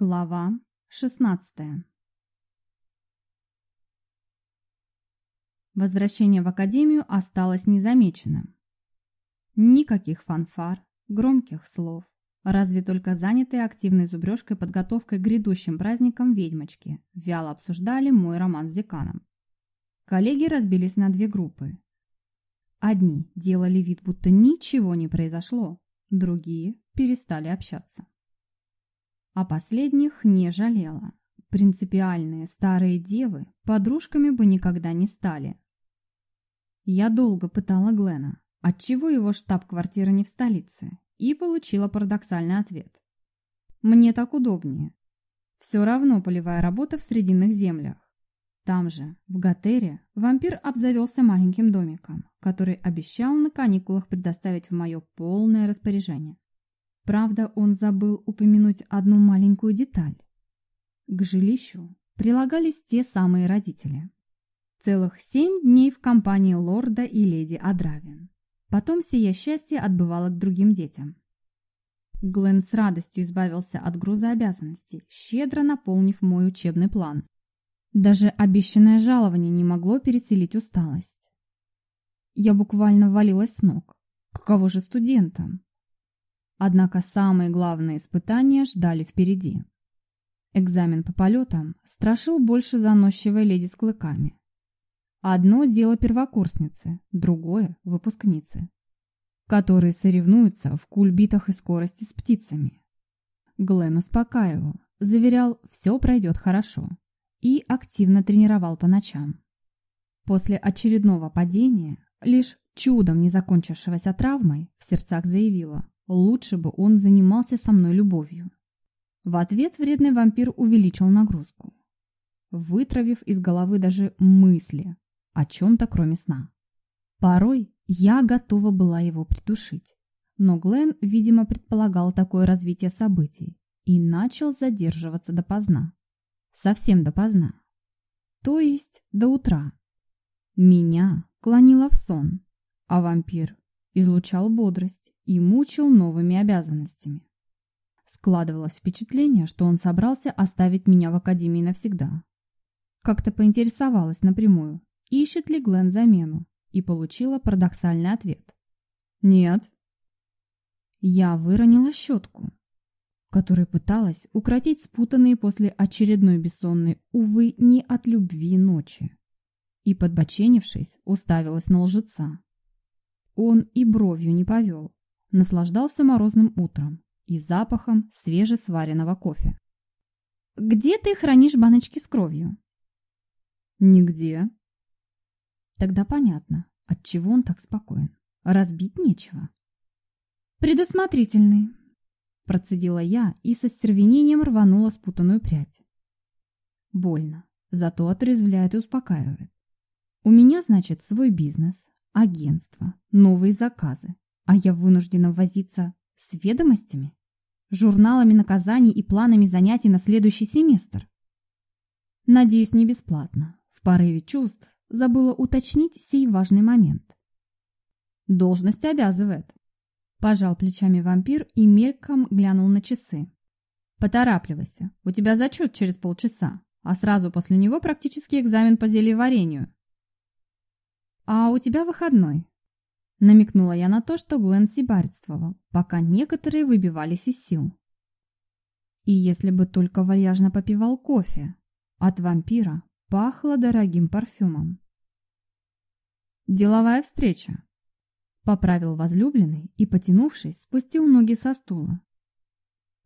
Глава 16 Возвращение в академию осталось незамеченным. Никаких фанфар, громких слов, разве только занятые активной зубрежкой подготовкой к грядущим праздникам ведьмочки вяло обсуждали мой роман с деканом. Коллеги разбились на две группы. Одни делали вид, будто ничего не произошло, другие перестали общаться а последних не жалела. Принципиальные старые девы подружками бы никогда не стали. Я долго пытала Глена, отчего его штаб-квартира не в столице, и получила парадоксальный ответ. Мне так удобнее. Все равно полевая работа в Срединных землях. Там же, в Гатере, вампир обзавелся маленьким домиком, который обещал на каникулах предоставить в мое полное распоряжение. Правда, он забыл упомянуть одну маленькую деталь. К жилищу прилагались те самые родители. Целых семь дней в компании лорда и леди Адравин. Потом сие счастье отбывало к другим детям. Глен с радостью избавился от груза обязанностей, щедро наполнив мой учебный план. Даже обещанное жалование не могло переселить усталость. Я буквально валилась с ног. Каково же студентам? Однако самые главные испытания ждали впереди. Экзамен по полетам страшил больше заносчивой леди с клыками. Одно дело первокурсницы, другое – выпускницы, которые соревнуются в кульбитах и скорости с птицами. Глен успокаивал, заверял, все пройдет хорошо, и активно тренировал по ночам. После очередного падения, лишь чудом не закончившегося травмой, в сердцах заявила – Лучше бы он занимался со мной любовью. В ответ вредный вампир увеличил нагрузку, вытравив из головы даже мысли о чем-то кроме сна. Порой я готова была его придушить, но Глен, видимо, предполагал такое развитие событий и начал задерживаться допоздна. Совсем допоздна. То есть до утра. Меня клонило в сон, а вампир излучал бодрость и мучил новыми обязанностями. Складывалось впечатление, что он собрался оставить меня в академии навсегда. Как-то поинтересовалась напрямую, ищет ли Глен замену, и получила парадоксальный ответ. «Нет». Я выронила щетку, которой пыталась укротить спутанные после очередной бессонной, увы, не от любви ночи. И, подбоченившись, уставилась на лжеца. Он и бровью не повел, наслаждался морозным утром и запахом свежесваренного кофе. «Где ты хранишь баночки с кровью?» «Нигде». Тогда понятно, отчего он так спокоен. Разбить нечего. «Предусмотрительный», – процедила я и со стервенением рванула спутанную прядь. Больно, зато отрезвляет и успокаивает. У меня, значит, свой бизнес, агентство, новые заказы, а я вынуждена возиться с ведомостями, журналами наказаний и планами занятий на следующий семестр. Надеюсь, не бесплатно. В порыве чувств забыла уточнить сей важный момент. Должность обязывает. Пожал плечами вампир и мельком глянул на часы. Поторапливайся, у тебя зачет через полчаса, а сразу после него практически экзамен по зельеварению. «А у тебя выходной?» Намекнула я на то, что Глен сибарствовал, пока некоторые выбивались из сил. И если бы только вальяжно попивал кофе, от вампира пахло дорогим парфюмом. «Деловая встреча», — поправил возлюбленный и, потянувшись, спустил ноги со стула.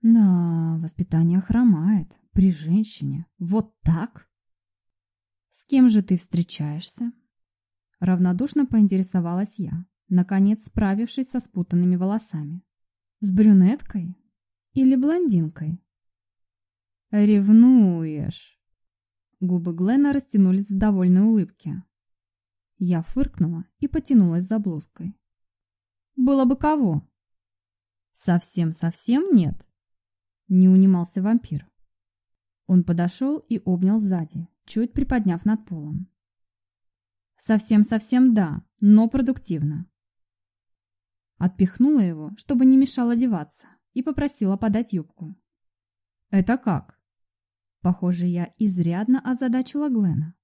«Да, воспитание хромает при женщине. Вот так?» «С кем же ты встречаешься?» Равнодушно поинтересовалась я, наконец справившись со спутанными волосами. С брюнеткой или блондинкой? Ревнуешь. Губы Глена растянулись в довольной улыбке. Я фыркнула и потянулась за блузкой. Было бы кого? Совсем-совсем нет. Не унимался вампир. Он подошел и обнял сзади, чуть приподняв над полом. Совсем-совсем да, но продуктивно. Отпихнула его, чтобы не мешал одеваться, и попросила подать юбку. Это как? Похоже, я изрядно озадачила Глена.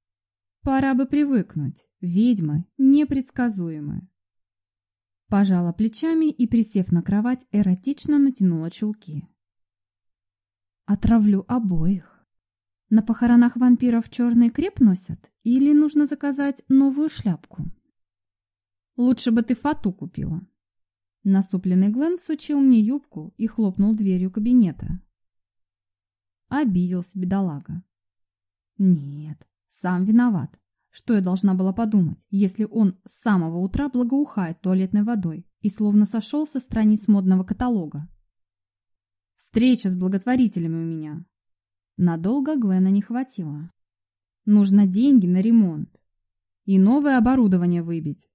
Пора бы привыкнуть. Ведьмы непредсказуемы. Пожала плечами и, присев на кровать, эротично натянула чулки. Отравлю обоих. На похоронах вампиров черный креп носят? Или нужно заказать новую шляпку? Лучше бы ты фату купила. Наступленный Глен всучил мне юбку и хлопнул дверью кабинета. Обиделся бедолага. Нет, сам виноват. Что я должна была подумать, если он с самого утра благоухает туалетной водой и словно сошел со страниц модного каталога? Встреча с благотворителями у меня. Надолго Глена не хватило. Нужно деньги на ремонт. И новое оборудование выбить.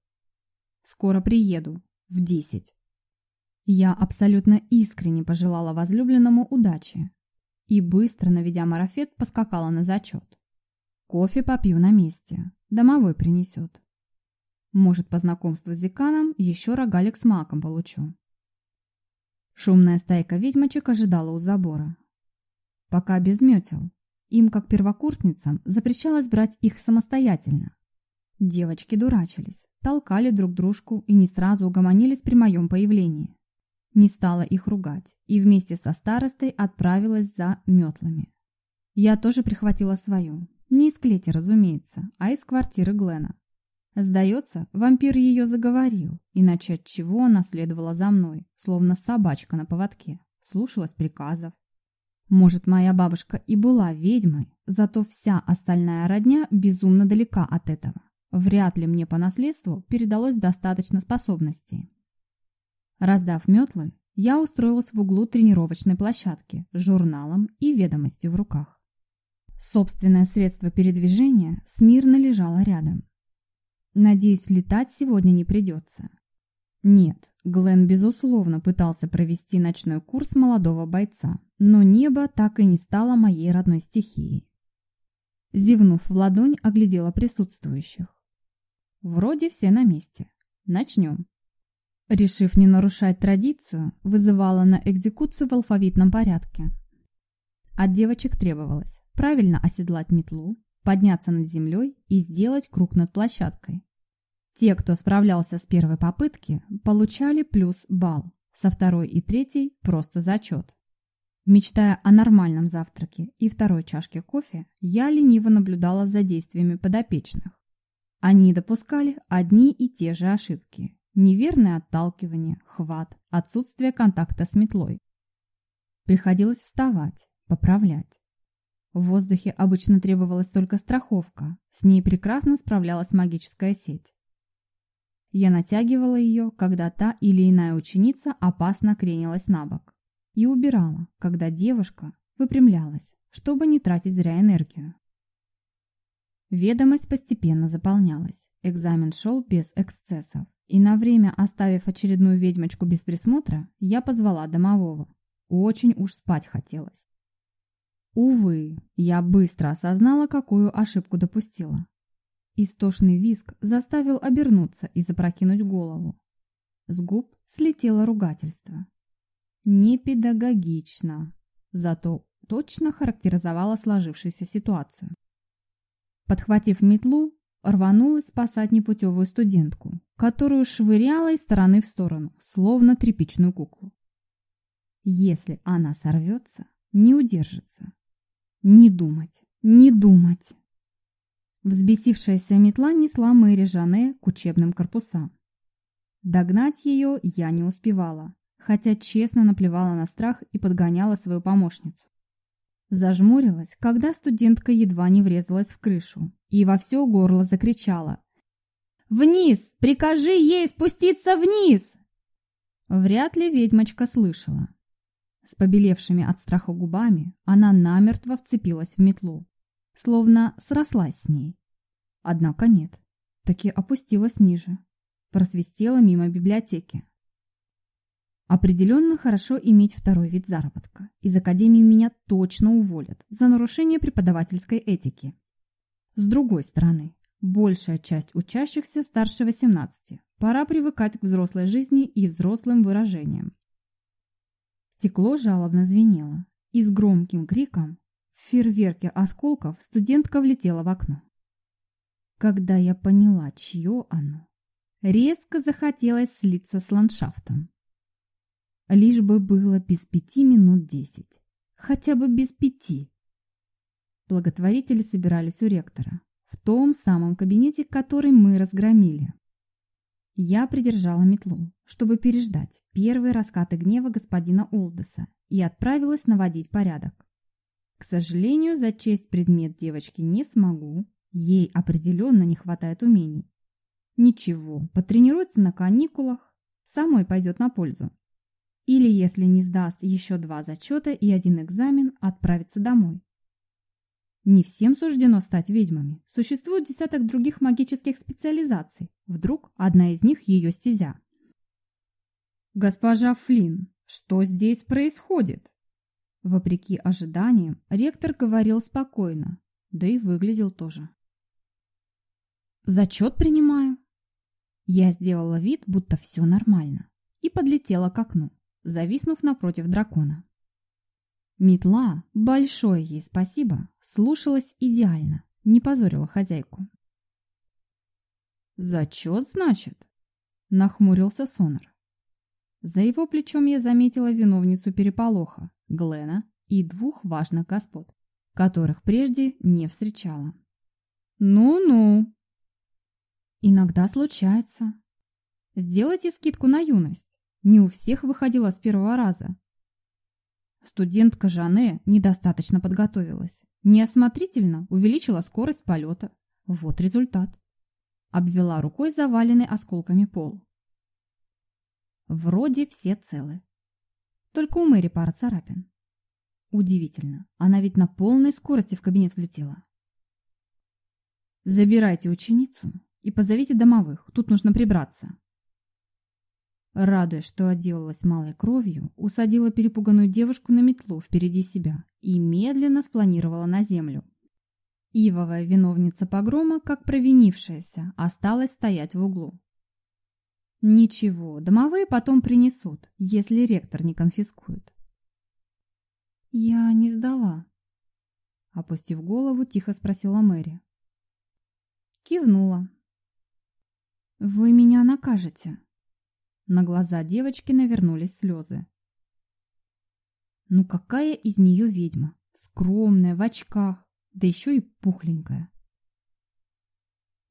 Скоро приеду. В десять. Я абсолютно искренне пожелала возлюбленному удачи и, быстро наведя марафет, поскакала на зачет. Кофе попью на месте. Домовой принесет. Может, по знакомству с деканом еще рогалик с маком получу. Шумная стайка ведьмочек ожидала у забора. Пока без метел. Им, как первокурсницам, запрещалось брать их самостоятельно. Девочки дурачились, толкали друг дружку и не сразу угомонились при моем появлении. Не стала их ругать и вместе со старостой отправилась за метлами. Я тоже прихватила свою, не из клети, разумеется, а из квартиры Глена. Сдается, вампир ее заговорил, иначе от чего она следовала за мной, словно собачка на поводке, слушалась приказов. Может, моя бабушка и была ведьмой, зато вся остальная родня безумно далека от этого. Вряд ли мне по наследству передалось достаточно способностей. Раздав метлы, я устроилась в углу тренировочной площадки с журналом и ведомостью в руках. Собственное средство передвижения смирно лежало рядом. Надеюсь, летать сегодня не придется. Нет, Глен, безусловно, пытался провести ночной курс молодого бойца, но небо так и не стало моей родной стихией. Зевнув в ладонь, оглядела присутствующих. Вроде все на месте. Начнем. Решив не нарушать традицию, вызывала на экзекуцию в алфавитном порядке. От девочек требовалось правильно оседлать метлу, подняться над землей и сделать круг над площадкой. Те, кто справлялся с первой попытки, получали плюс балл, со второй и третьей – просто зачет. Мечтая о нормальном завтраке и второй чашке кофе, я лениво наблюдала за действиями подопечных. Они допускали одни и те же ошибки. Неверное отталкивание, хват, отсутствие контакта с метлой. Приходилось вставать, поправлять. В воздухе обычно требовалась только страховка, с ней прекрасно справлялась магическая сеть. Я натягивала ее, когда та или иная ученица опасно кренилась на бок, и убирала, когда девушка выпрямлялась, чтобы не тратить зря энергию. Ведомость постепенно заполнялась, экзамен шел без эксцессов, и на время оставив очередную ведьмочку без присмотра, я позвала домового. Очень уж спать хотелось. Увы, я быстро осознала, какую ошибку допустила. Истошный визг заставил обернуться и запрокинуть голову. С губ слетело ругательство. Непедагогично, зато точно характеризовало сложившуюся ситуацию. Подхватив метлу, рванулась спасать непутевую студентку, которую швыряла из стороны в сторону, словно тряпичную куклу. Если она сорвется, не удержится, не думать, не думать. Взбесившаяся метла несла Мэри Жане к учебным корпусам. Догнать ее я не успевала, хотя честно наплевала на страх и подгоняла свою помощницу. Зажмурилась, когда студентка едва не врезалась в крышу и во все горло закричала. «Вниз! Прикажи ей спуститься вниз!» Вряд ли ведьмочка слышала. С побелевшими от страха губами она намертво вцепилась в метлу, словно срослась с ней. Однако нет, таки опустилась ниже, просвистела мимо библиотеки. Определенно хорошо иметь второй вид заработка. Из академии меня точно уволят за нарушение преподавательской этики. С другой стороны, большая часть учащихся старше 18. Пора привыкать к взрослой жизни и взрослым выражениям. Стекло жалобно звенело, и с громким криком в фейерверке осколков студентка влетела в окно. Когда я поняла, чье оно, резко захотелось слиться с ландшафтом. Лишь бы было без пяти минут десять. Хотя бы без пяти. Благотворители собирались у ректора, в том самом кабинете, который мы разгромили. Я придержала метлу, чтобы переждать первые раскаты гнева господина Олдеса и отправилась наводить порядок. К сожалению, зачесть предмет девочки не смогу, ей определенно не хватает умений. Ничего, потренируется на каникулах, самой пойдет на пользу. Или, если не сдаст еще два зачета и один экзамен, отправится домой. Не всем суждено стать ведьмами. Существует десяток других магических специализаций. Вдруг одна из них ее стезя. «Госпожа Флинн, что здесь происходит?» Вопреки ожиданиям, ректор говорил спокойно, да и выглядел тоже. «Зачет принимаю». Я сделала вид, будто все нормально, и подлетела к окну зависнув напротив дракона. Метла, большое ей спасибо, слушалась идеально, не позорила хозяйку. «Зачет, значит?» – нахмурился Сонор. За его плечом я заметила виновницу переполоха, Глена и двух важных господ, которых прежде не встречала. «Ну-ну!» «Иногда случается. Сделайте скидку на юность. Не у всех выходила с первого раза. Студентка Жанне недостаточно подготовилась. Неосмотрительно увеличила скорость полета. Вот результат. Обвела рукой заваленный осколками пол. Вроде все целы. Только у Мэри пара царапин. Удивительно, она ведь на полной скорости в кабинет влетела. Забирайте ученицу и позовите домовых, тут нужно прибраться. Радуясь, что отделалась малой кровью, усадила перепуганную девушку на метлу впереди себя и медленно спланировала на землю. Ивовая виновница погрома, как провинившаяся, осталась стоять в углу. Ничего, домовые потом принесут, если ректор не конфискует. Я не сдала. Опустив голову, тихо спросила Мэри. Кивнула. Вы меня накажете. На глаза девочки навернулись слезы. Ну какая из нее ведьма? Скромная, в очках, да еще и пухленькая.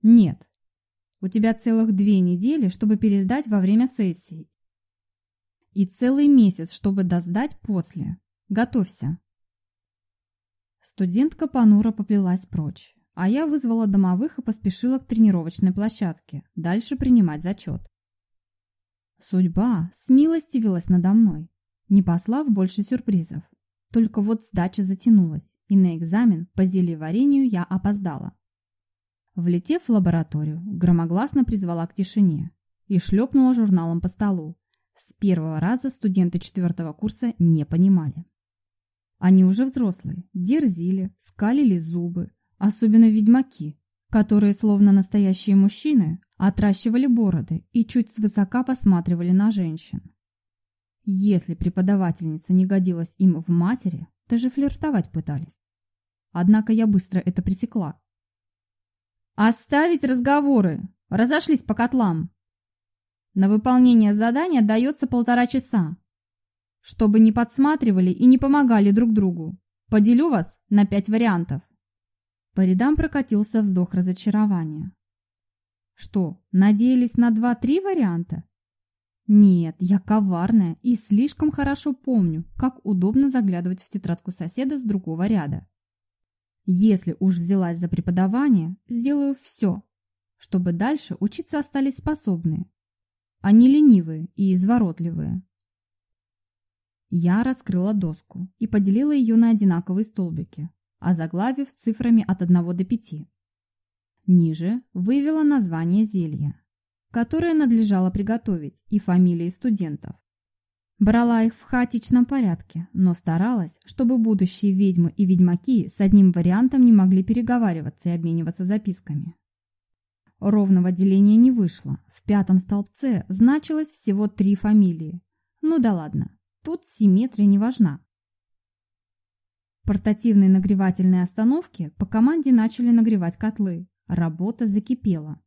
Нет, у тебя целых две недели, чтобы пересдать во время сессии. И целый месяц, чтобы досдать после. Готовься. Студентка понуро поплелась прочь, а я вызвала домовых и поспешила к тренировочной площадке, дальше принимать зачет. Судьба смилостивилась надо мной, не послав больше сюрпризов. Только вот сдача затянулась, и на экзамен по зельеварению я опоздала. Влетев в лабораторию, громогласно призвала к тишине и шлепнула журналом по столу. С первого раза студенты четвертого курса не понимали. Они уже взрослые, дерзили, скалили зубы, особенно ведьмаки, которые, словно настоящие мужчины, отращивали бороды и чуть свысока посматривали на женщин. Если преподавательница не годилась им в матери, даже флиртовать пытались. Однако я быстро это пресекла. «Оставить разговоры! Разошлись по котлам!» На выполнение задания дается полтора часа. Чтобы не подсматривали и не помогали друг другу. Поделю вас на пять вариантов. По рядам прокатился вздох разочарования. Что, надеялись на два-три варианта? Нет, я коварная и слишком хорошо помню, как удобно заглядывать в тетрадку соседа с другого ряда. Если уж взялась за преподавание, сделаю все, чтобы дальше учиться остались способные, а не ленивые и изворотливые. Я раскрыла доску и поделила ее на одинаковые столбики, озаглавив цифрами от 1 до 5. Ниже вывела название зелья, которое надлежало приготовить, и фамилии студентов. Брала их в хаотичном порядке, но старалась, чтобы будущие ведьмы и ведьмаки с одним вариантом не могли переговариваться и обмениваться записками. Ровного деления не вышло. В пятом столбце значилось всего три фамилии. Ну да ладно, тут симметрия не важна. Портативные нагревательные остановки по команде начали нагревать котлы. Работа закипела.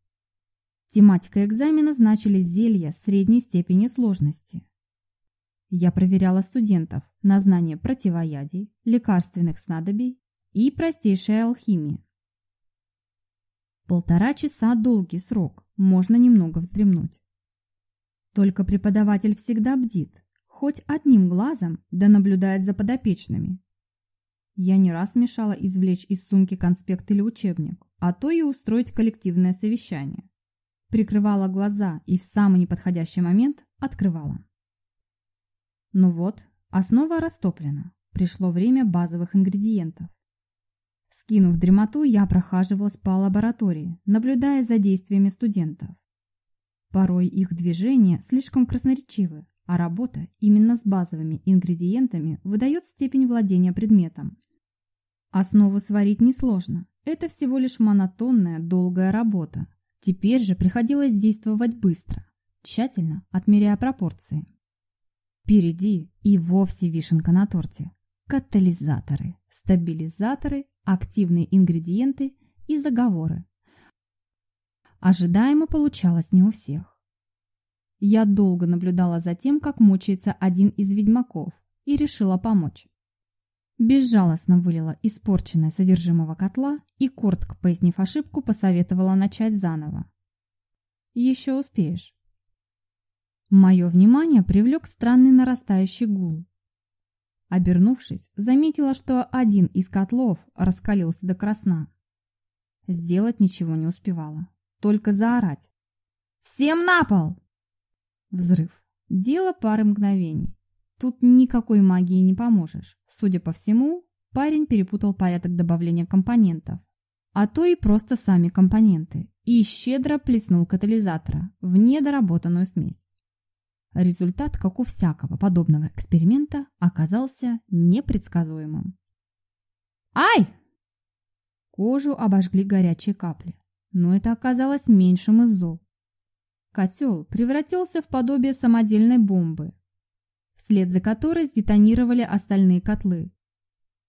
Тематика экзамена значили зелья средней степени сложности. Я проверяла студентов на знание противоядий, лекарственных снадобий и простейшей алхимии. Полтора часа – долгий срок, можно немного вздремнуть. Только преподаватель всегда бдит, хоть одним глазом, да наблюдает за подопечными. Я не раз мешала извлечь из сумки конспект или учебник, а то и устроить коллективное совещание. Прикрывала глаза и в самый неподходящий момент открывала. Ну вот, основа растоплена. Пришло время базовых ингредиентов. Скинув дремоту, я прохаживалась по лаборатории, наблюдая за действиями студентов. Порой их движения слишком красноречивы, а работа именно с базовыми ингредиентами выдает степень владения предметом. Основу сварить несложно, это всего лишь монотонная, долгая работа. Теперь же приходилось действовать быстро, тщательно отмеряя пропорции. Впереди и вовсе вишенка на торте. Катализаторы, стабилизаторы, активные ингредиенты и заговоры. Ожидаемо получалось не у всех. Я долго наблюдала за тем, как мучается один из ведьмаков, и решила помочь. Безжалостно вылила испорченное содержимого котла и, коротко пояснив ошибку, посоветовала начать заново. «Еще успеешь». Мое внимание привлек странный нарастающий гул. Обернувшись, заметила, что один из котлов раскалился до красна. Сделать ничего не успевала, только заорать. «Всем на пол!» Взрыв. Дело пары мгновений. Тут никакой магии не поможешь. Судя по всему, парень перепутал порядок добавления компонентов. А то и просто сами компоненты. И щедро плеснул катализатора в недоработанную смесь. Результат, как у всякого подобного эксперимента, оказался непредсказуемым. «Ай!» Кожу обожгли горячие капли, но это оказалось меньшим из зол. Котел превратился в подобие самодельной бомбы, вслед за которой сдетонировали остальные котлы.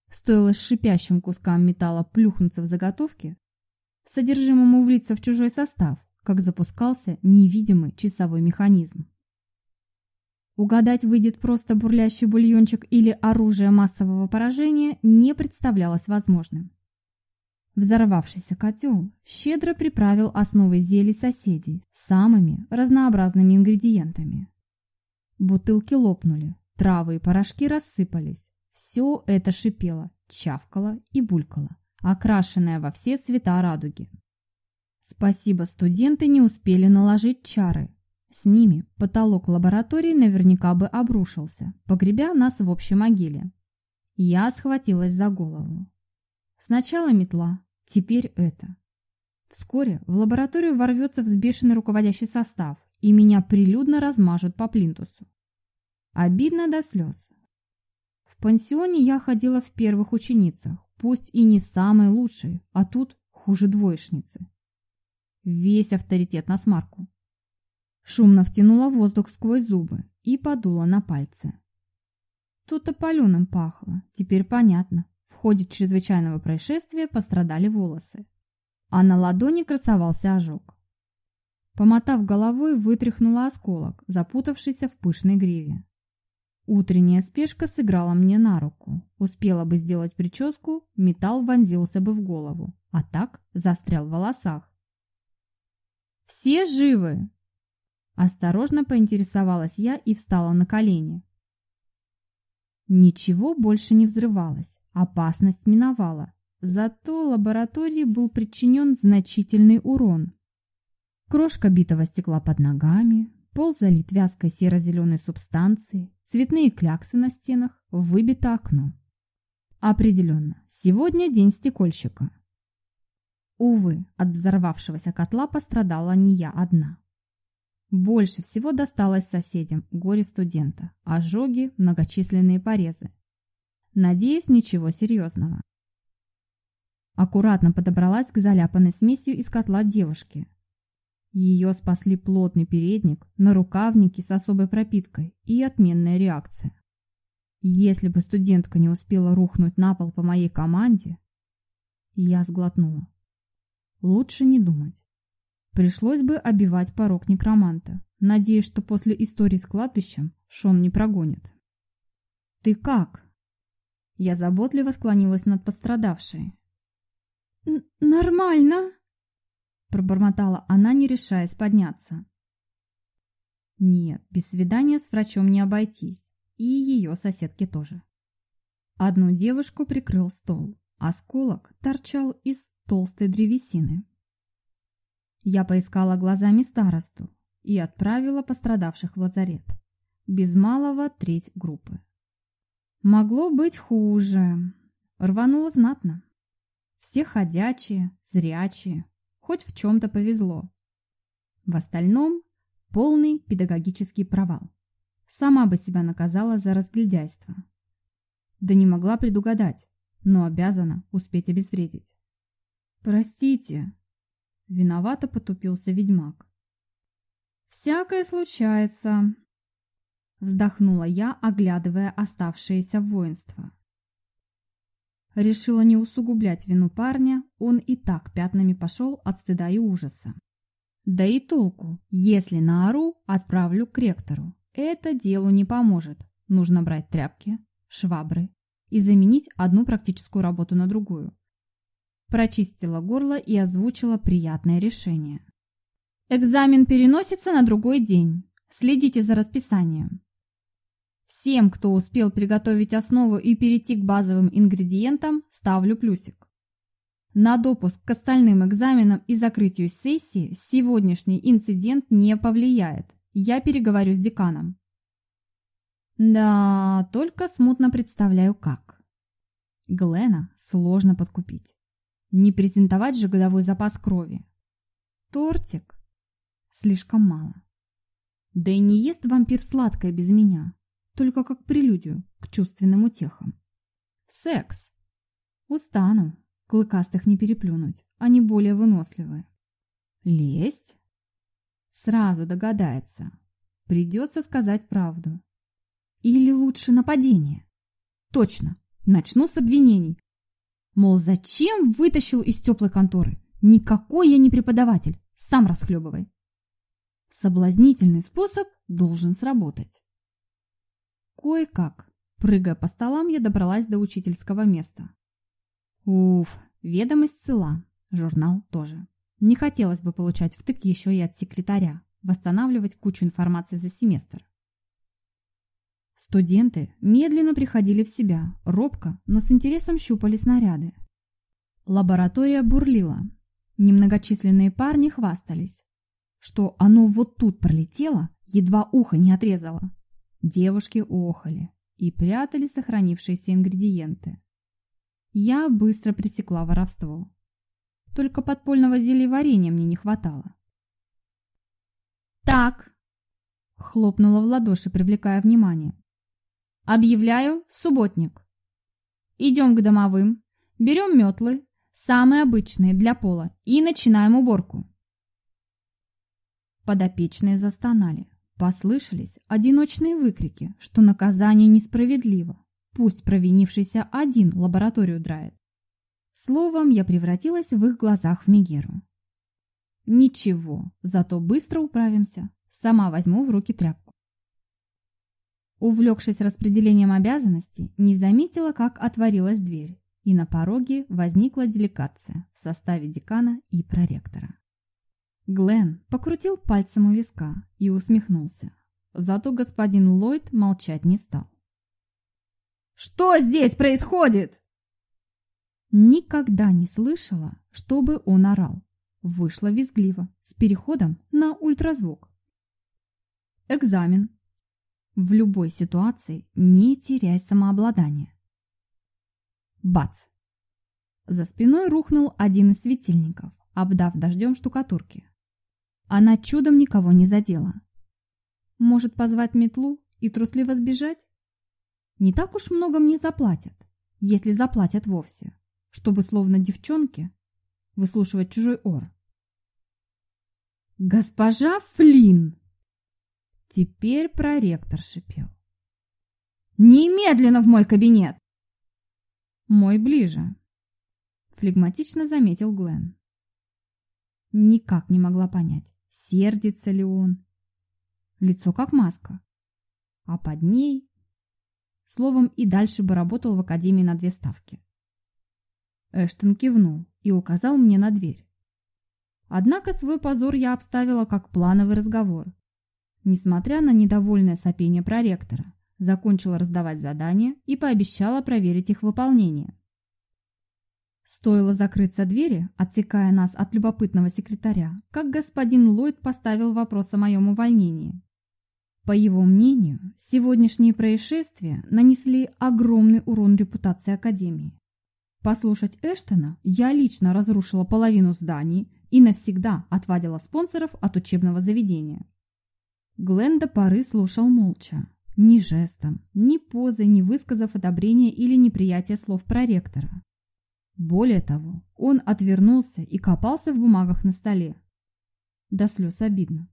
Стоило шипящим кускам металла плюхнуться в заготовки, содержимому влиться в чужой состав, как запускался невидимый часовой механизм. Угадать, выйдет просто бурлящий бульончик или оружие массового поражения, не представлялось возможным. Взорвавшийся котел щедро приправил основой зелий соседей самыми разнообразными ингредиентами. Бутылки лопнули, травы и порошки рассыпались. Все это шипело, чавкало и булькало, окрашенное во все цвета радуги. Спасибо, студенты не успели наложить чары, с ними потолок лаборатории наверняка бы обрушился, погребя нас в общей могиле. Я схватилась за голову. Сначала метла, теперь это. Вскоре в лабораторию ворвется взбешенный руководящий состав, и меня прилюдно размажут по плинтусу. Обидно до слез. В пансионе я ходила в первых ученицах, пусть и не самой лучшей, а тут хуже двоечницы. Весь авторитет на смарку. Шумно втянула воздух сквозь зубы и подула на пальцы. Тут опаленым пахло, теперь понятно. В ходе чрезвычайного происшествия пострадали волосы. А на ладони красовался ожог. Помотав головой, вытряхнула осколок, запутавшийся в пышной гриве. Утренняя спешка сыграла мне на руку. Успела бы сделать прическу, металл вонзился бы в голову, а так застрял в волосах. «Все живы!» Осторожно поинтересовалась я и встала на колени. Ничего больше не взрывалось, опасность миновала. Зато лаборатории был причинен значительный урон. Крошка битого стекла под ногами, пол залит вязкой серо-зеленой субстанцией, цветные кляксы на стенах, выбито окно. Определенно, сегодня день стекольщика. Увы, от взорвавшегося котла пострадала не я одна. Больше всего досталось соседям, горе студента, ожоги, многочисленные порезы. Надеюсь, ничего серьезного. Аккуратно подобралась к заляпанной смесью из котла девушки. Ее спасли плотный передник, нарукавники с особой пропиткой и отменная реакция. Если бы студентка не успела рухнуть на пол по моей команде, я сглотнула. Лучше не думать. Пришлось бы обивать порог некроманта, надеясь, что после истории с кладбищем Шон не прогонит. «Ты как?» Я заботливо склонилась над пострадавшей. «Нормально», — пробормотала она, не решаясь подняться. Нет, без свидания с врачом не обойтись, и ее соседки тоже. Одну девушку прикрыл стол, осколок торчал из толстой древесины. Я поискала глазами старосту и отправила пострадавших в лазарет. Без малого треть группы. Могло быть хуже. Рвануло знатно. Все ходячие, зрячие, хоть в чем-то повезло. В остальном полный педагогический провал. Сама бы себя наказала за разглядяйство. Да не могла предугадать, но обязана успеть обезвредить. «Простите», — виновато потупился ведьмак. «Всякое случается», Вздохнула я, оглядывая оставшееся воинство. Решила не усугублять вину парня, он и так пятнами пошел от стыда и ужаса. Да и толку, если наору, отправлю к ректору. Это делу не поможет. Нужно брать тряпки, швабры и заменить одну практическую работу на другую. Прочистила горло и озвучила приятное решение. Экзамен переносится на другой день. Следите за расписанием. Всем, кто успел приготовить основу и перейти к базовым ингредиентам, ставлю плюсик. На допуск к остальным экзаменам и закрытию сессии сегодняшний инцидент не повлияет. Я переговорю с деканом. Да, только смутно представляю как. Глена сложно подкупить. Не презентовать же годовой запас крови. Тортик? Слишком мало. Да и не ест вампир сладкое без меня только как прелюдию к чувственным утехам. Секс. Устану. Клыкастых не переплюнуть, они более выносливые. Лесть? Сразу догадается. Придется сказать правду. Или лучше нападение. Точно, начну с обвинений. Мол, зачем вытащил из теплой конторы? Никакой я не преподаватель, сам расхлебывай. Соблазнительный способ должен сработать. Кое-как, прыгая по столам, я добралась до учительского места. Уф, ведомость цела, журнал тоже. Не хотелось бы получать втык еще и от секретаря, восстанавливать кучу информации за семестр. Студенты медленно приходили в себя, робко, но с интересом щупали снаряды. Лаборатория бурлила. Немногочисленные парни хвастались, что оно вот тут пролетело, едва ухо не отрезало. Девушки охали и прятали сохранившиеся ингредиенты. Я быстро пресекла воровство. Только подпольного зелья варенья мне не хватало. «Так!» — хлопнула в ладоши, привлекая внимание. «Объявляю субботник. Идем к домовым, берем метлы, самые обычные для пола, и начинаем уборку». Подопечные застонали. Послышались одиночные выкрики, что наказание несправедливо. Пусть провинившийся один лабораторию драет. Словом, я превратилась в их глазах в Мегеру. Ничего, зато быстро управимся. Сама возьму в руки тряпку. Увлекшись распределением обязанностей, не заметила, как отворилась дверь, и на пороге возникла делегация в составе декана и проректора. Глен покрутил пальцем у виска и усмехнулся. Зато господин Ллойд молчать не стал. «Что здесь происходит?» Никогда не слышала, чтобы он орал. Вышла визгливо, с переходом на ультразвук. Экзамен. В любой ситуации не теряй самообладание. Бац! За спиной рухнул один из светильников, обдав дождем штукатурки. Она чудом никого не задела. Может позвать метлу и трусливо сбежать? Не так уж много мне заплатят, если заплатят вовсе, чтобы словно девчонки выслушивать чужой ор. «Госпожа Флинн!» Теперь проректор шипел. Немедленно в мой кабинет!» «Мой ближе», — флегматично заметил Глен. Никак не могла понять, сердится ли он. Лицо как маска. А под ней... Словом, и дальше бы работал в академии на две ставки. Эштон кивнул и указал мне на дверь. Однако свой позор я обставила как плановый разговор. Несмотря на недовольное сопение проректора, закончила раздавать задания и пообещала проверить их выполнение. Стоило закрыться двери, отсекая нас от любопытного секретаря, как господин Ллойд поставил вопрос о моем увольнении. По его мнению, сегодняшние происшествия нанесли огромный урон репутации Академии. Послушать Эштона я лично разрушила половину зданий и навсегда отвадила спонсоров от учебного заведения. Глен до поры слушал молча, ни жестом, ни позой не высказав одобрения или неприятия слов проректора. Более того, он отвернулся и копался в бумагах на столе. До слез обидно.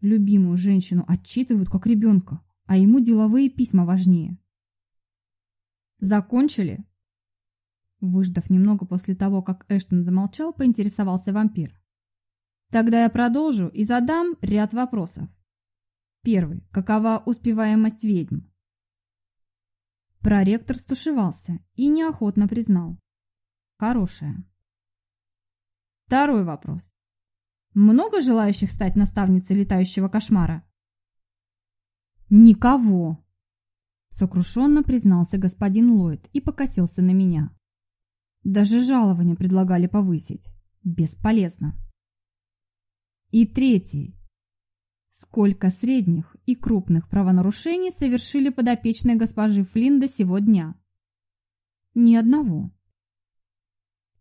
Любимую женщину отчитывают как ребенка, а ему деловые письма важнее. «Закончили?» Выждав немного после того, как Эштон замолчал, поинтересовался вампир. «Тогда я продолжу и задам ряд вопросов. Первый. Какова успеваемость ведьм?» Проректор стушевался и неохотно признал. Хорошая. Второй вопрос. Много желающих стать наставницей летающего кошмара? Никого. Сокрушенно признался господин Ллойд и покосился на меня. Даже жалование предлагали повысить. Бесполезно. И третий. Сколько средних и крупных правонарушений совершили подопечные госпожи Флинда сегодня? Ни одного.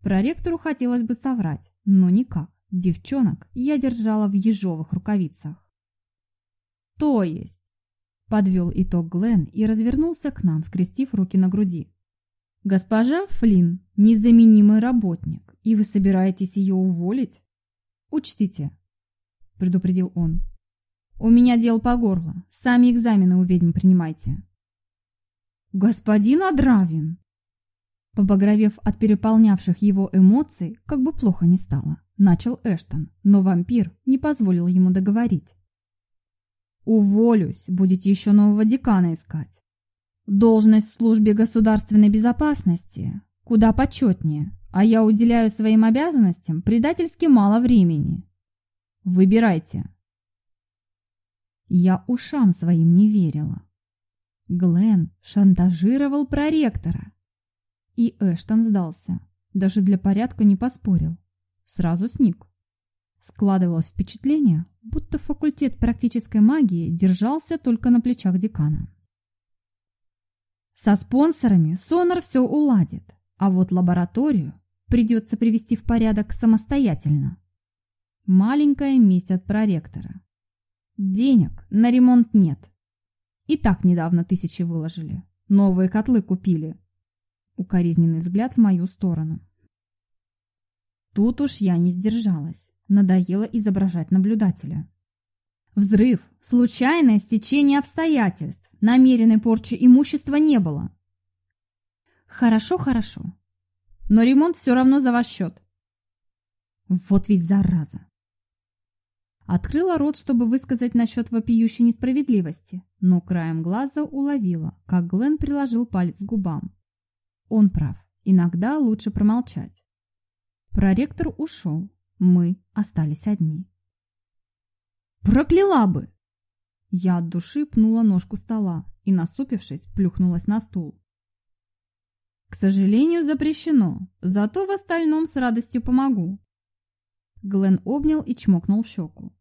Проректору хотелось бы соврать, но никак. Девчонок я держала в ежовых рукавицах. То есть, подвел итог Глен и развернулся к нам, скрестив руки на груди. Госпожа Флинн – незаменимый работник, и вы собираетесь ее уволить? Учтите, предупредил он. У меня дел по горло, сами экзамены у ведьм принимайте. Господин Адравин, Побагровев от переполнявших его эмоций, как бы плохо не стало, начал Эштон, но вампир не позволил ему договорить. «Уволюсь, будете еще нового декана искать. Должность в службе государственной безопасности куда почетнее, а я уделяю своим обязанностям предательски мало времени. Выбирайте». Я ушам своим не верила. Глен шантажировал проректора. И Эштон сдался. Даже для порядка не поспорил. Сразу сник. Складывалось впечатление, будто факультет практической магии держался только на плечах декана. Со спонсорами Сонор все уладит, а вот лабораторию придется привести в порядок самостоятельно. Маленькая месть от проректора. Денег на ремонт нет. И так недавно тысячи выложили. Новые котлы купили. Укоризненный взгляд в мою сторону. Тут уж я не сдержалась. Надоело изображать наблюдателя. Взрыв, случайное стечение обстоятельств, намеренной порчи имущества не было. Хорошо, хорошо. Но ремонт все равно за ваш счет. Вот ведь зараза. Открыла рот, чтобы высказать насчет вопиющей несправедливости, но краем глаза уловила, как Глен приложил палец к губам. Он прав. Иногда лучше промолчать. Проректор ушел. Мы остались одни. Прокляла бы! Я от души пнула ножку стола и, насупившись, плюхнулась на стул. К сожалению, запрещено, зато в остальном с радостью помогу. Глен обнял и чмокнул в щеку.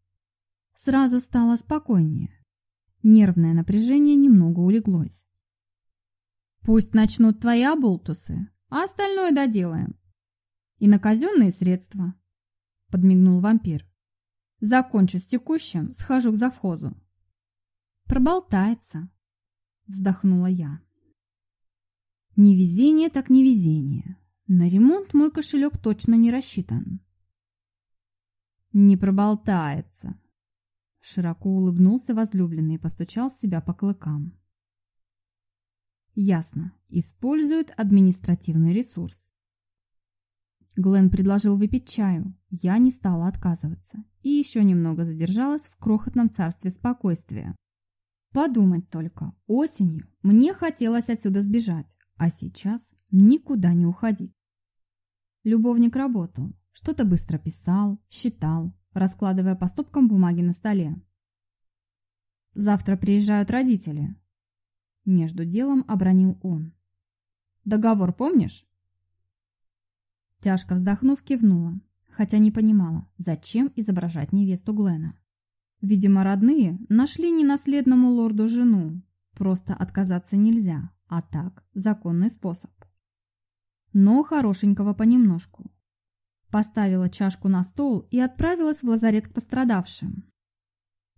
Сразу стало спокойнее. Нервное напряжение немного улеглось. Пусть начнут твои оболтусы, а остальное доделаем. И на казенные средства, подмигнул вампир. Закончу с текущим, схожу к завхозу. Проболтается, вздохнула я. Невезение так невезение. На ремонт мой кошелек точно не рассчитан. Не проболтается. Широко улыбнулся возлюбленный и постучал себя по клыкам. Ясно. Используют административный ресурс. Глен предложил выпить чаю. Я не стала отказываться. И еще немного задержалась в крохотном царстве спокойствия. Подумать только, осенью мне хотелось отсюда сбежать, а сейчас никуда не уходить. Любовник работал, что-то быстро писал, считал, раскладывая по стопкам бумаги на столе. «Завтра приезжают родители», — между делом обронил он. «Договор помнишь?» Тяжко вздохнув, кивнула, хотя не понимала, зачем изображать невесту Глена. Видимо, родные нашли ненаследному лорду жену. Просто отказаться нельзя, а так законный способ. Но хорошенького понемножку. Поставила чашку на стол и отправилась в лазарет к пострадавшим.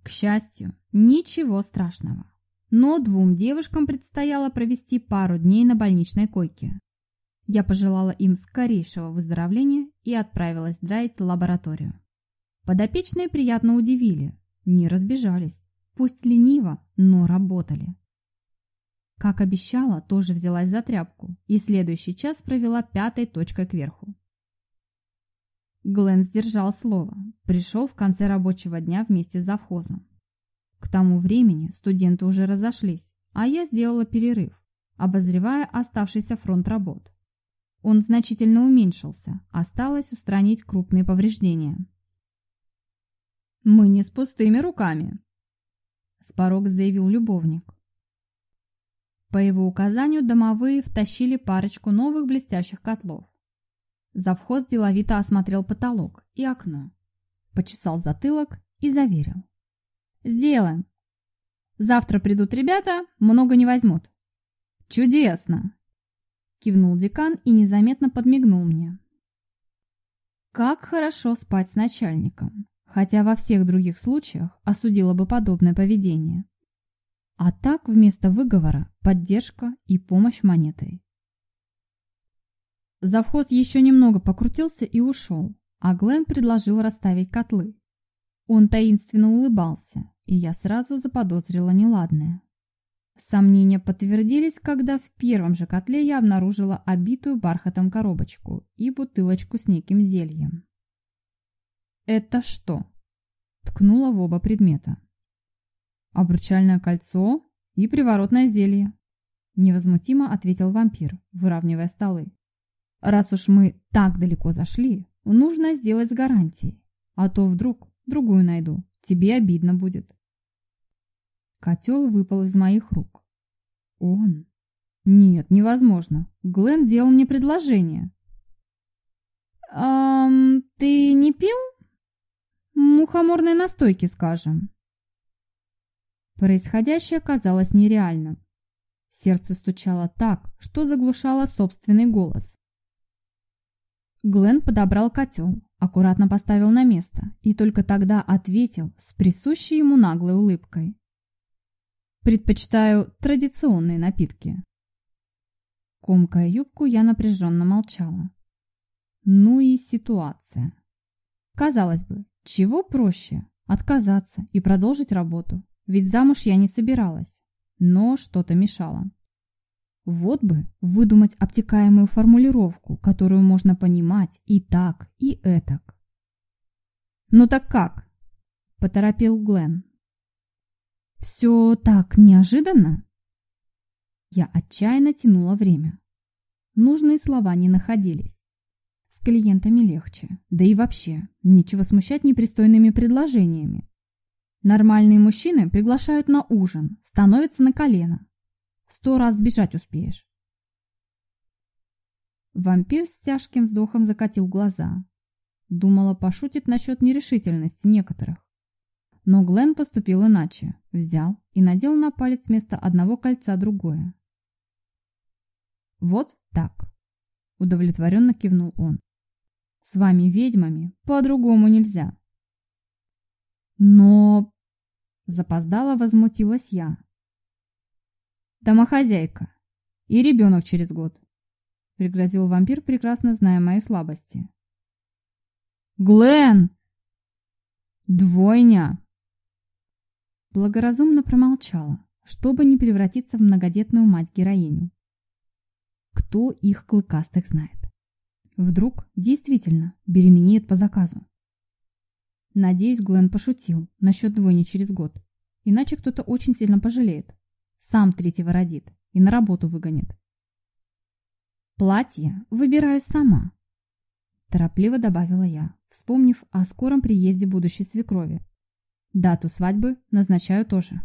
К счастью, ничего страшного. Но двум девушкам предстояло провести пару дней на больничной койке. Я пожелала им скорейшего выздоровления и отправилась драить лабораторию. Подопечные приятно удивили, не разбежались. Пусть лениво, но работали. Как обещала, тоже взялась за тряпку и следующий час провела пятой точкой кверху. Глен сдержал слово, пришел в конце рабочего дня вместе с завхозом. К тому времени студенты уже разошлись, а я сделала перерыв, обозревая оставшийся фронт работ. Он значительно уменьшился, осталось устранить крупные повреждения. «Мы не с пустыми руками», — с порог заявил любовник. По его указанию домовые втащили парочку новых блестящих котлов. Завхоз деловито осмотрел потолок и окно, почесал затылок и заверил. «Сделаем. Завтра придут ребята, много не возьмут». «Чудесно!» — кивнул декан и незаметно подмигнул мне. «Как хорошо спать с начальником!» хотя во всех других случаях осудила бы подобное поведение. А так вместо выговора поддержка и помощь монетой. Завхоз еще немного покрутился и ушел, а Глен предложил расставить котлы. Он таинственно улыбался, и я сразу заподозрила неладное. Сомнения подтвердились, когда в первом же котле я обнаружила обитую бархатом коробочку и бутылочку с неким зельем. «Это что?» Ткнула в оба предмета. «Обручальное кольцо и приворотное зелье», невозмутимо ответил вампир, выравнивая столы. «Раз уж мы так далеко зашли, нужно сделать с гарантией, а то вдруг другую найду, тебе обидно будет». Котел выпал из моих рук. «Он?» «Нет, невозможно. Глен делал мне предложение». «Эм, ты не пил?» Мухоморной настойки, скажем. Происходящее казалось нереальным. Сердце стучало так, что заглушало собственный голос. Глен подобрал котел, аккуратно поставил на место и только тогда ответил с присущей ему наглой улыбкой. «Предпочитаю традиционные напитки». Комкая юбку, я напряженно молчала. Ну и ситуация. Казалось бы, чего проще? Отказаться и продолжить работу. Ведь замуж я не собиралась. Но что-то мешало. Вот бы выдумать обтекаемую формулировку, которую можно понимать и так, и этак. «Ну так как?» – поторопил Глен. «Все так неожиданно?» Я отчаянно тянула время. Нужные слова не находились. С клиентами легче. Да и вообще, нечего смущать непристойными предложениями. Нормальные мужчины приглашают на ужин, становятся на колено. Сто раз сбежать успеешь. Вампир с тяжким вздохом закатил глаза. Думала, пошутит насчет нерешительности некоторых. Но Глен поступил иначе. Взял и надел на палец вместо одного кольца другое. «Вот так», – удовлетворенно кивнул он. С вами, ведьмами, по-другому нельзя. Но... Запоздала, возмутилась я. Домохозяйка. И ребенок через год. Пригрозил вампир, прекрасно зная мои слабости. Глен! Двойня! Благоразумно промолчала, чтобы не превратиться в многодетную мать-героиню. кто их клыкастых знает. Вдруг действительно беременеет по заказу. Надеюсь, Глен пошутил насчет двойни через год. Иначе кто-то очень сильно пожалеет. Сам третьего родит и на работу выгонит. Платье выбираю сама. Торопливо добавила я, вспомнив о скором приезде будущей свекрови. Дату свадьбы назначаю тоже.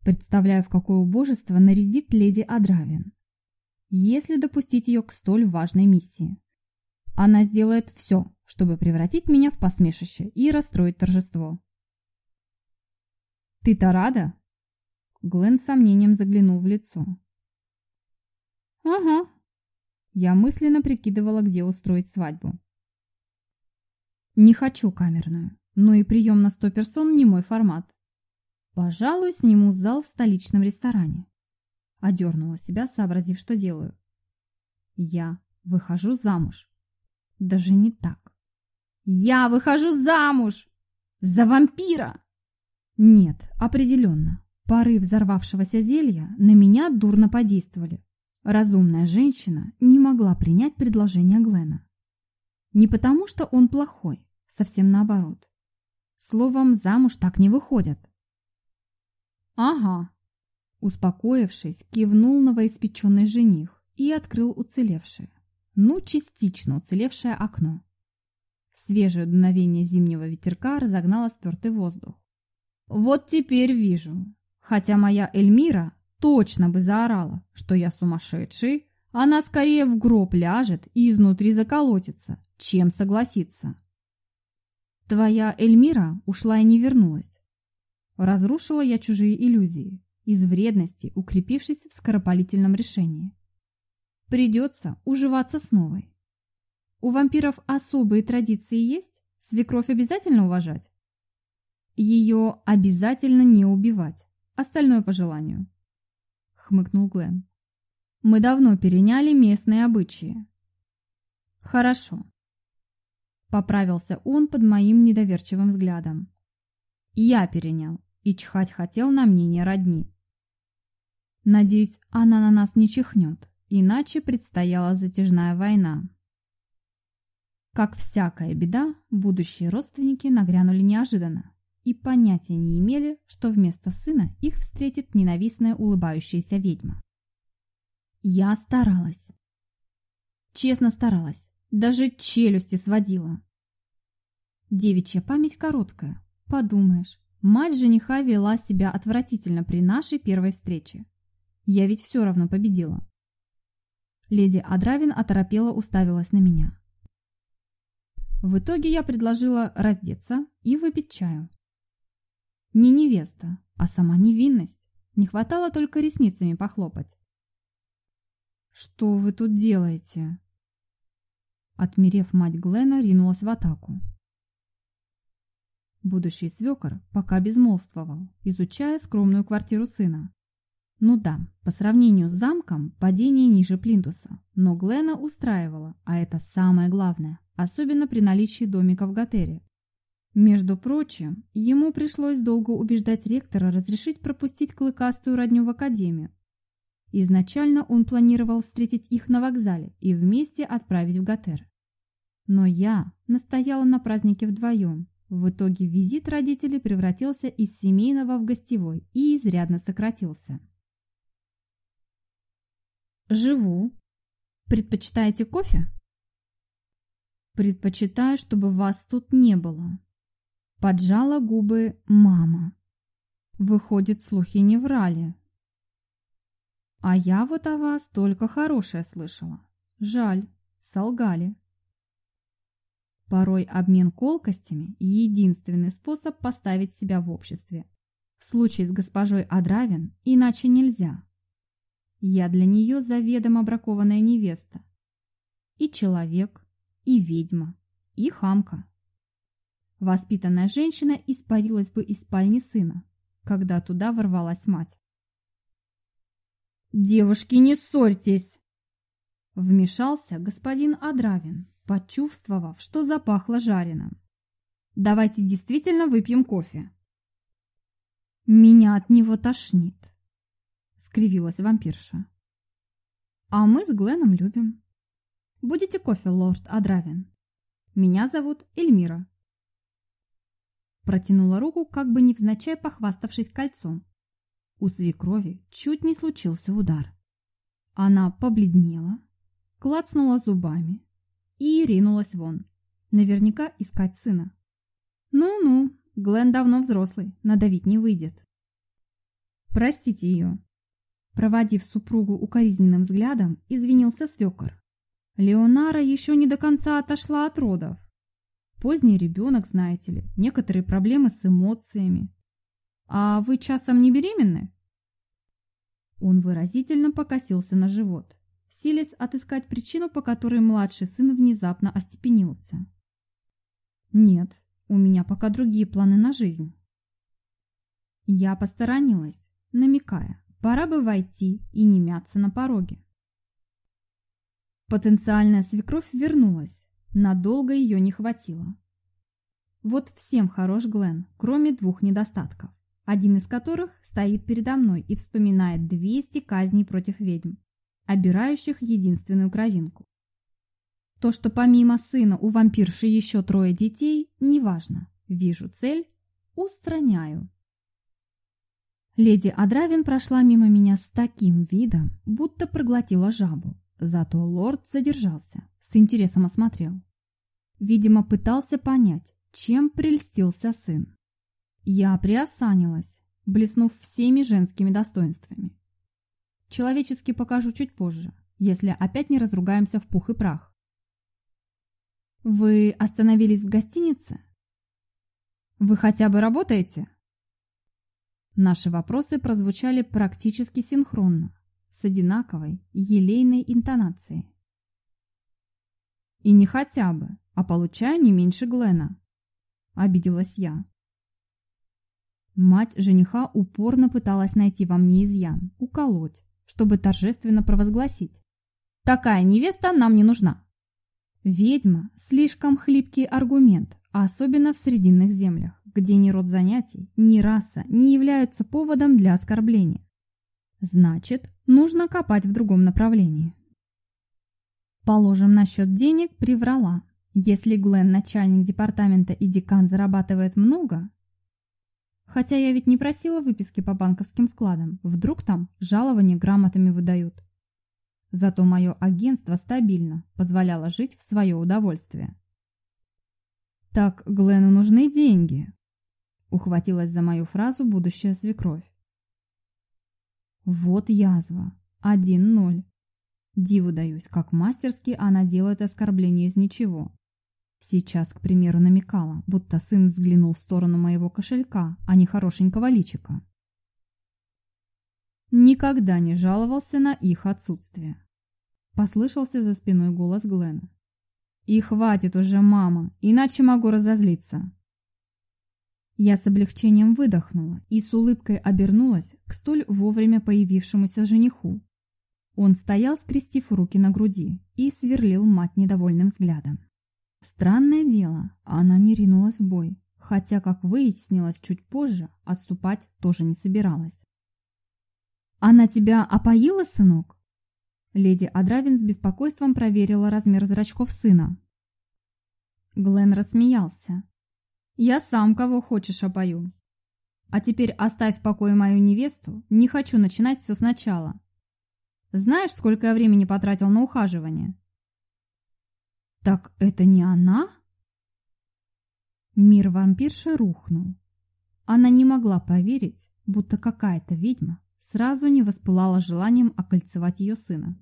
Представляю, в какое убожество нарядит леди Адравин, если допустить ее к столь важной миссии. Она сделает все, чтобы превратить меня в посмешище и расстроить торжество. «Ты-то рада?» Глен с сомнением заглянул в лицо. «Ага». Я мысленно прикидывала, где устроить свадьбу. Не хочу камерную, но и прием на сто персон не мой формат. Пожалуй, сниму зал в столичном ресторане. Одернула себя, сообразив, что делаю. Я выхожу замуж. Даже не так. Я выхожу замуж! За вампира! Нет, определенно. Пары взорвавшегося зелья на меня дурно подействовали. Разумная женщина не могла принять предложение Глена. Не потому, что он плохой, совсем наоборот. Словом, замуж так не выходят. «Ага», успокоившись, кивнул новоиспеченный жених и открыл уцелевшее, ну, частично уцелевшее окно. Свежее дуновение зимнего ветерка разогнало спертый воздух. «Вот теперь вижу. Хотя моя Эльмира точно бы заорала, что я сумасшедший, она скорее в гроб ляжет и изнутри заколотится, чем согласится». «Твоя Эльмира ушла и не вернулась. Разрушила я чужие иллюзии, из вредности укрепившись в скоропалительном решении. Придется уживаться с новой. У вампиров особые традиции есть? Свекровь обязательно уважать? Ее обязательно не убивать. Остальное по желанию. Хмыкнул Глен. Мы давно переняли местные обычаи. Хорошо. Поправился он под моим недоверчивым взглядом. Я перенял и чихать хотел на мнение родни. Надеюсь, она на нас не чихнет, иначе предстояла затяжная война. Как всякая беда, будущие родственники нагрянули неожиданно и понятия не имели, что вместо сына их встретит ненавистная улыбающаяся ведьма. Я старалась. Честно старалась. Даже челюсти сводила. Девичья память короткая. Подумаешь, мать жениха вела себя отвратительно при нашей первой встрече. Я ведь все равно победила. Леди Адравин оторопела уставилась на меня. В итоге я предложила раздеться и выпить чаю. Не невеста, а сама невинность. Не хватало только ресницами похлопать. «Что вы тут делаете?» Отмерев мать Глена, ринулась в атаку. Будущий свекор пока безмолвствовал, изучая скромную квартиру сына. Ну да, по сравнению с замком, падение ниже плинтуса, но Глена устраивала, а это самое главное, особенно при наличии домика в Готере. Между прочим, ему пришлось долго убеждать ректора разрешить пропустить клыкастую родню в академию. Изначально он планировал встретить их на вокзале и вместе отправить в Гатер. Но я настояла на празднике вдвоем. В итоге визит родителей превратился из семейного в гостевой и изрядно сократился. Живу. Предпочитаете кофе? Предпочитаю, чтобы вас тут не было. Поджала губы мама. Выходит, слухи не врали. А я вот о вас только хорошее слышала. Жаль, солгали. Порой обмен колкостями – единственный способ поставить себя в обществе. В случае с госпожой Адравин иначе нельзя. Я для нее заведомо бракованная невеста. И человек, и ведьма, и хамка. Воспитанная женщина испарилась бы из спальни сына, когда туда ворвалась мать. «Девушки, не ссорьтесь!» Вмешался господин Адравин, почувствовав, что запахло жареным. «Давайте действительно выпьем кофе». «Меня от него тошнит», — скривилась вампирша. А мы с Гленом любим. Будете кофе, лорд Адравин? Меня зовут Эльмира. Протянула руку, как бы невзначай похваставшись кольцом. У свекрови чуть не случился удар. Она побледнела, клацнула зубами и ринулась вон. Наверняка искать сына. Ну-ну, Глен давно взрослый, надавить не выйдет. Простите ее. Проводив супругу укоризненным взглядом, извинился свекор. Леонара еще не до конца отошла от родов. Поздний ребенок, знаете ли, некоторые проблемы с эмоциями. А вы часом не беременны? Он выразительно покосился на живот, силясь отыскать причину, по которой младший сын внезапно остепенился. Нет, у меня пока другие планы на жизнь. Я посторонилась, намекая, пора бы войти и не мяться на пороге. Потенциальная свекровь вернулась, надолго ее не хватило. Вот всем хорош Глен, кроме двух недостатков, один из которых стоит передо мной и вспоминает 200 казней против ведьм, обирающих единственную кровинку. То, что помимо сына у вампирши еще трое детей, неважно. Вижу цель, устраняю. Леди Адравин прошла мимо меня с таким видом, будто проглотила жабу. Зато лорд задержался, с интересом осмотрел. Видимо, пытался понять, чем прельстился сын. Я приосанилась, блеснув всеми женскими достоинствами. Человечески покажу чуть позже, если опять не разругаемся в пух и прах. Вы остановились в гостинице? Вы хотя бы работаете? Наши вопросы прозвучали практически синхронно, с одинаковой, елейной интонацией. И не хотя бы, а получаю не меньше Глена. Обиделась я. Мать жениха упорно пыталась найти во мне изъян, уколоть, чтобы торжественно провозгласить. Такая невеста нам не нужна. Ведьма – слишком хлипкий аргумент, особенно в срединных землях, где ни род занятий, ни раса не являются поводом для оскорбления. Значит, нужно копать в другом направлении. Положим, насчет денег приврала. Если Глен, начальник департамента и декан зарабатывает много, хотя я ведь не просила выписки по банковским вкладам, вдруг там жалования грамотами выдают. Зато мое агентство стабильно позволяло жить в свое удовольствие. «Так Глену нужны деньги», — ухватилась за мою фразу будущая свекровь. Вот язва. Один ноль. Диву даюсь, как мастерски она делает оскорбление из ничего. Сейчас, к примеру, намекала, будто сын взглянул в сторону моего кошелька, а не хорошенького личика. Никогда не жаловался на их отсутствие. Послышался за спиной голос Глена. «И хватит уже, мама, иначе могу разозлиться». Я с облегчением выдохнула и с улыбкой обернулась к столь вовремя появившемуся жениху. Он стоял, скрестив руки на груди, и сверлил мать недовольным взглядом. Странное дело, она не ринулась в бой, хотя, как выяснилось чуть позже, отступать тоже не собиралась. «Она тебя опоила, сынок?» Леди Адравин с беспокойством проверила размер зрачков сына. Глен рассмеялся. «Я сам кого хочешь опою. А теперь оставь в покое мою невесту, не хочу начинать все сначала. Знаешь, сколько я времени потратил на ухаживание?» «Так это не она?» Мир вампирши рухнул. Она не могла поверить, будто какая-то ведьма сразу не воспылала желанием окольцевать ее сына.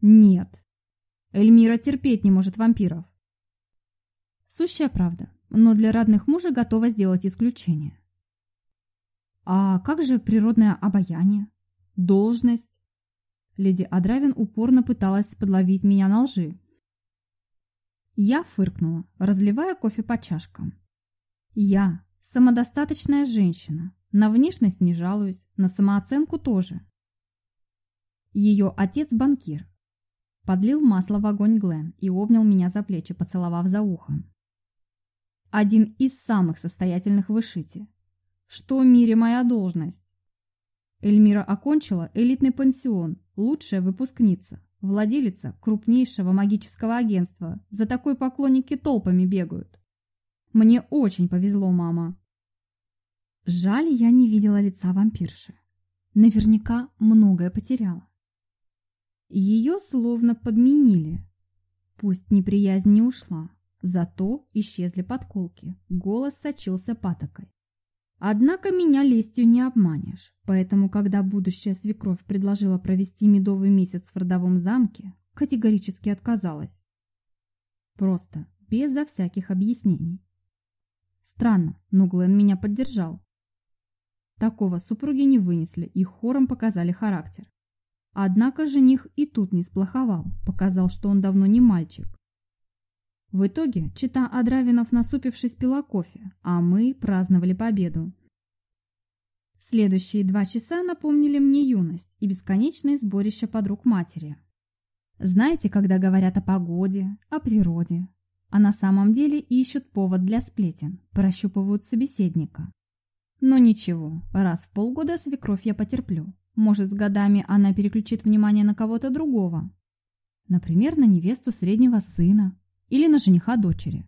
Нет. Эльмира терпеть не может вампиров. Сущая правда, но для родных мужа готова сделать исключение. А как же природное обаяние? Должность? Леди Адравин упорно пыталась подловить меня на лжи. Я фыркнула, разливая кофе по чашкам. Я самодостаточная женщина, на внешность не жалуюсь, на самооценку тоже. Ее отец банкир, Подлил масло в огонь Глен и обнял меня за плечи, поцеловав за ухом. Один из самых состоятельных в Ишите. Что в мире моя должность? Эльмира окончила элитный пансион, лучшая выпускница, владелица крупнейшего магического агентства. За такой поклонники толпами бегают. Мне очень повезло, мама. Жаль, я не видела лица вампирши. Наверняка многое потеряла. Ее словно подменили. Пусть неприязнь не ушла, зато исчезли подколки, голос сочился патокой. Однако меня лестью не обманешь, поэтому, когда будущая свекровь предложила провести медовый месяц в родовом замке, категорически отказалась. Просто, безо всяких объяснений. Странно, но Глен меня поддержал. Такого супруги не вынесли и хором показали характер. Однако жених и тут не сплоховал, показал, что он давно не мальчик. В итоге чита Адравинов, насупившись, пила кофе, а мы праздновали победу. Следующие два часа напомнили мне юность и бесконечное сборище подруг матери. Знаете, когда говорят о погоде, о природе, а на самом деле ищут повод для сплетен, прощупывают собеседника. Но ничего, раз в полгода свекровь я потерплю. Может, с годами она переключит внимание на кого-то другого. Например, на невесту среднего сына или на жениха дочери.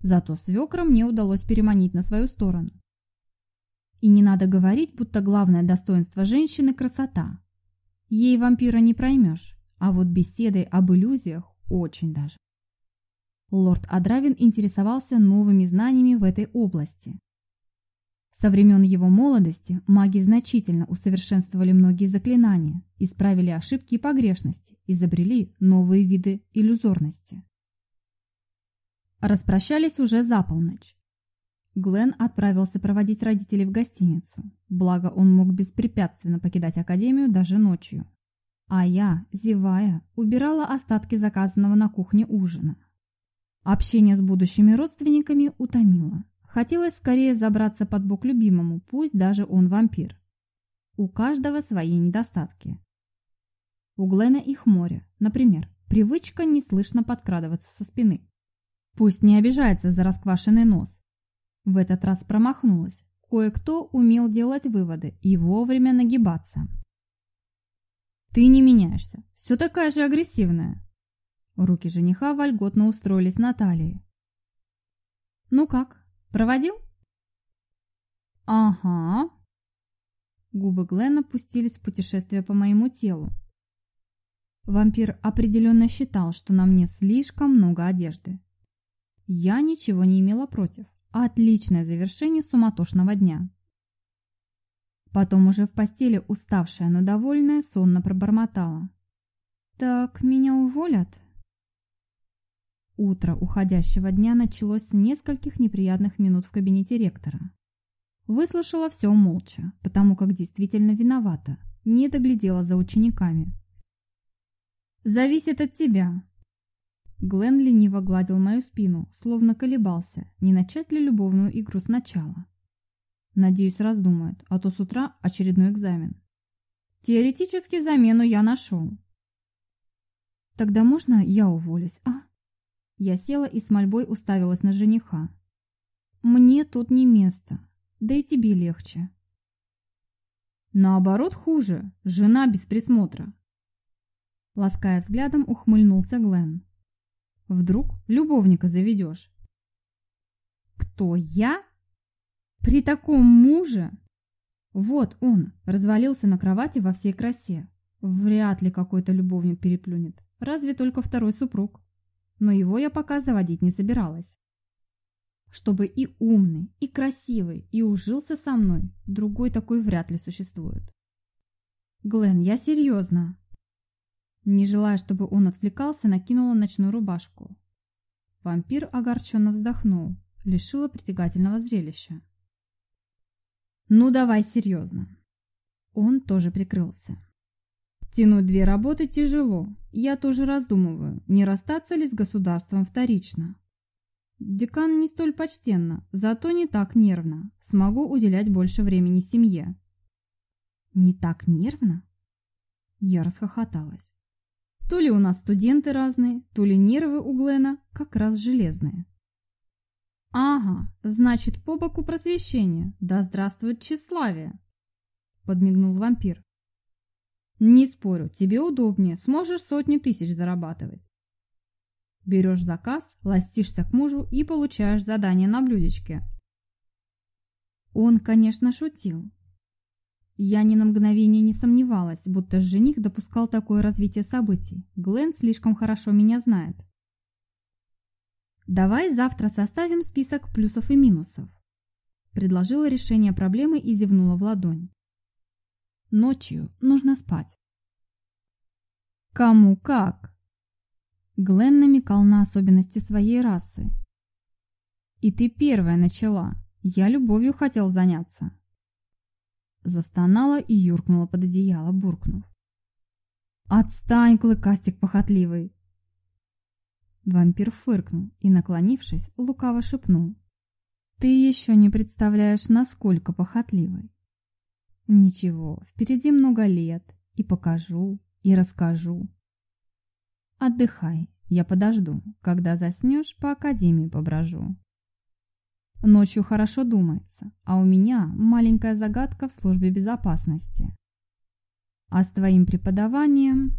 Зато свекра мне удалось переманить на свою сторону. И не надо говорить, будто главное достоинство женщины – красота. Ей вампира не проймешь, а вот беседой об иллюзиях очень даже. Лорд Адравин интересовался новыми знаниями в этой области. Со времен его молодости маги значительно усовершенствовали многие заклинания, исправили ошибки и погрешности, изобрели новые виды иллюзорности. Распрощались уже за полночь. Глен отправился проводить родителей в гостиницу, благо он мог беспрепятственно покидать академию даже ночью. А я, зевая, убирала остатки заказанного на кухне ужина. Общение с будущими родственниками утомило. Хотелось скорее забраться под бок любимому, пусть даже он вампир. У каждого свои недостатки. У Глена их море. Например, привычка неслышно подкрадываться со спины. Пусть не обижается за расквашенный нос. В этот раз промахнулась. Кое-кто умел делать выводы и вовремя нагибаться. «Ты не меняешься. Все такая же агрессивная». Руки жениха вольготно устроились на талии. «Ну как, Проводил? Ага. Губы Глена пустились в путешествие по моему телу. Вампир определенно считал, что на мне слишком много одежды. Я ничего не имела против. Отличное завершение суматошного дня. Потом уже в постели, уставшая, но довольная, сонно пробормотала. «Так меня уволят?» Утро уходящего дня началось с нескольких неприятных минут в кабинете ректора. Выслушала все молча, потому как действительно виновата, не доглядела за учениками. «Зависит от тебя». Глен лениво гладил мою спину, словно колебался, не начать ли любовную игру сначала. Надеюсь, раздумает, а то с утра очередной экзамен. Теоретически замену я нашел. Тогда можно я уволюсь, а? Я села и с мольбой уставилась на жениха. «Мне тут не место, да и тебе легче». «Наоборот хуже, жена без присмотра». Лаская взглядом, ухмыльнулся Глен. «Вдруг любовника заведешь?» «Кто, я? При таком муже?» Вот он, развалился на кровати во всей красе. Вряд ли какой-то любовник переплюнет, разве только второй супруг но его я пока заводить не собиралась. Чтобы и умный, и красивый, и ужился со мной, другой такой вряд ли существует. Глен, я серьезно. Не желая, чтобы он отвлекался, накинула ночную рубашку. Вампир огорченно вздохнул, лишила притягательного зрелища. «Ну давай серьезно». Он тоже прикрылся. Тянуть две работы тяжело. Я тоже раздумываю, не расстаться ли с государством вторично. Декан не столь почтенно, зато не так нервно. Смогу уделять больше времени семье. Не так нервно? Я расхохоталась. То ли у нас студенты разные, то ли нервы у Глена как раз железные. Ага, значит, по боку просвещения. Да здравствует тщеславие. подмигнул вампир. Не спорю, тебе удобнее, сможешь сотни тысяч зарабатывать. Берешь заказ, ластишься к мужу и получаешь задание на блюдечке. Он, конечно, шутил. Я ни на мгновение не сомневалась, будто жених допускал такое развитие событий. Глен слишком хорошо меня знает. Давай завтра составим список плюсов и минусов. Предложила решение проблемы и зевнула в ладонь. Ночью нужно спать. Кому как? Глен намекал на особенности своей расы. И ты первая начала. Я любовью хотел заняться. Застонала и юркнула под одеяло, буркнув. «Отстань, клыкастик похотливый!» Вампир фыркнул и, наклонившись, лукаво шепнул. «Ты еще не представляешь, насколько похотливый!» «Ничего, впереди много лет, и покажу, и расскажу!» «Отдыхай, я подожду, когда заснешь, по академии поброжу!» Ночью хорошо думается, а у меня маленькая загадка в службе безопасности. А с твоим преподаванием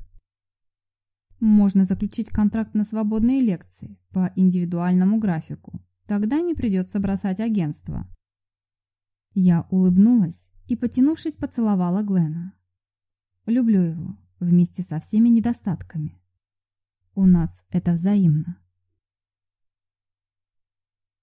можно заключить контракт на свободные лекции по индивидуальному графику. Тогда не придется бросать агентство. Я улыбнулась и, потянувшись, поцеловала Глена. Люблю его вместе со всеми недостатками. У нас это взаимно.